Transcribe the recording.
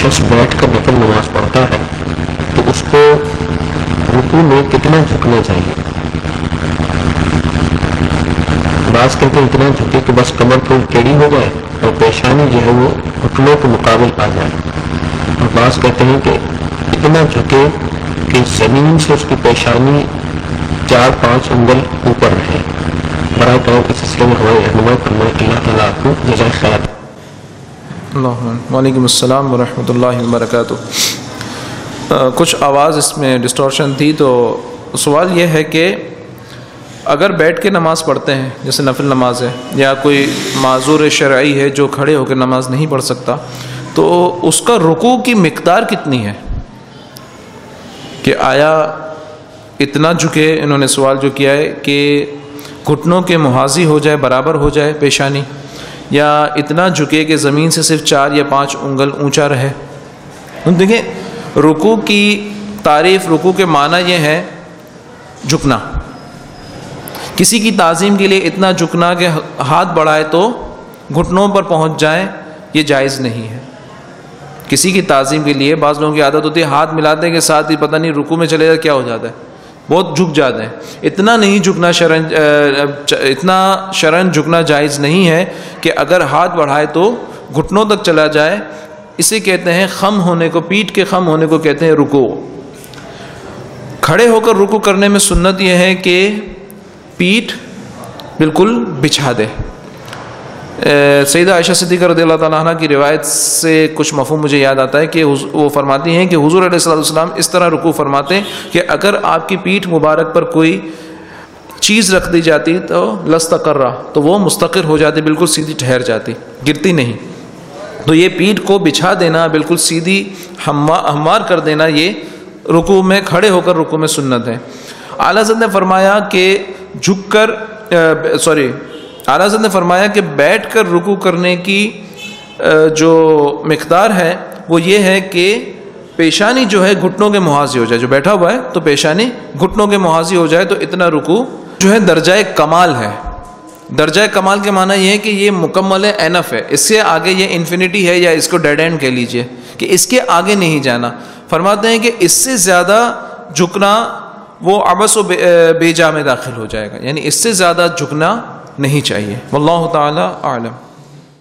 شخص بیٹھ کر نفل نماز پڑھتا ہے، تو اس کو رکو میں کتنا جھکنا چاہیے؟ بعض کہتے ہیں اتنا جھکے کہ بس کمر تھوڑی ٹیڑھی ہو جائے اور پیشانی جو ہے وہ گھٹنوں کے مقابل آ جائے۔ اور بعض کہتے ہیں کہ اتنا جھکے کہ زمین سے اس کی پیشانی چار پانچ انگل اوپر رہے۔ برائے کرم کے سلسلے میں ہماری رہنمائی فرمائے، اللہ تعالیٰ آپ کو جزائے خیر۔ اللہ وعلیکم السلام ورحمۃ اللہ وبرکاتہ۔ آ، کچھ آواز اس میں ڈسٹورشن تھی تو سوال یہ ہے کہ اگر بیٹھ کے نماز پڑھتے ہیں جیسے نفل نماز ہے یا کوئی معذور شرعی ہے جو کھڑے ہو کے نماز نہیں پڑھ سکتا تو اس کا رکوع کی مقدار کتنی ہے؟ کہ آیا اتنا جھکے انہوں نے سوال جو کیا ہے کہ گھٹنوں کے محاذی ہو جائے برابر ہو جائے پیشانی؟ یا اتنا جھکے کہ زمین سے صرف چار یا پانچ انگل اونچا رہے۔ دیکھیں، رکوع کی تعریف، رکوع کے معنی یہ ہے جھکنا۔ کسی کی تعظیم کے لیے اتنا جھکنا کہ ہاتھ بڑھائے تو گھٹنوں پر پہنچ جائیں، یہ جائز نہیں ہے۔ کسی کی تعظیم کے لیے بعض لوگوں کی عادت ہوتی ہے، ہاتھ ملاتے کے ساتھ ہی پتہ نہیں رکو میں چلے جائے، کیا ہو جاتا ہے۔ بہت جھک جاتے ہیں۔ اتنا نہیں جھکنا شرن اتنا شرن جھکنا جائز نہیں ہے کہ اگر ہاتھ بڑھائے تو گھٹنوں تک چلا جائے۔ اسے کہتے ہیں خم ہونے کو پیٹ کے خم ہونے کو کہتے ہیں رکو۔ کھڑے ہو کر رکو کرنے میں سنت یہ ہے کہ پیٹھ بالکل بچھا دے۔ سیدہ عائشہ صدیقہ رضی اللہ تعالیٰ عنہ کی روایت سے کچھ مفہوم مجھے یاد آتا ہے کہ وہ فرماتی ہیں کہ حضور علیہ السلام اس طرح رکوع فرماتے ہیں کہ اگر آپ کی پیٹھ مبارک پر کوئی چیز رکھ دی جاتی تو لست کر رہا تو وہ مستقر ہو جاتی، بالکل سیدھی ٹھہر جاتی، گرتی نہیں۔ تو یہ پیٹھ کو بچھا دینا، بالکل سیدھی ہموار کر دینا، یہ رکوع میں، کھڑے ہو کر رکوع میں سنت ہے۔ اعلیٰ حضرت نے فرمایا کہ جھک کر سوری اعلیٰ حضرت نے فرمایا کہ بیٹھ کر رکو کرنے کی جو مقدار ہے، وہ یہ ہے کہ پیشانی جو ہے گھٹنوں کے محاذی ہو جائے۔ جو بیٹھا ہوا ہے تو پیشانی گھٹنوں کے محاذی ہو جائے، تو اتنا رکو جو ہے درجۂ کمال ہے۔ درجۂ کمال کے معنی یہ ہے کہ یہ مکمل اینف ہے۔ اس سے آگے یہ انفینٹی ہے یا اس کو ڈیڈ اینڈ کہہ لیجیے کہ اس کے آگے نہیں جانا۔ فرماتے ہیں کہ اس سے زیادہ جھکنا وہ ابس و بے جا میں داخل ہو جائے گا۔ یعنی اس سے زیادہ جھکنا نہیں چاہیے۔ واللہ تعالی عالم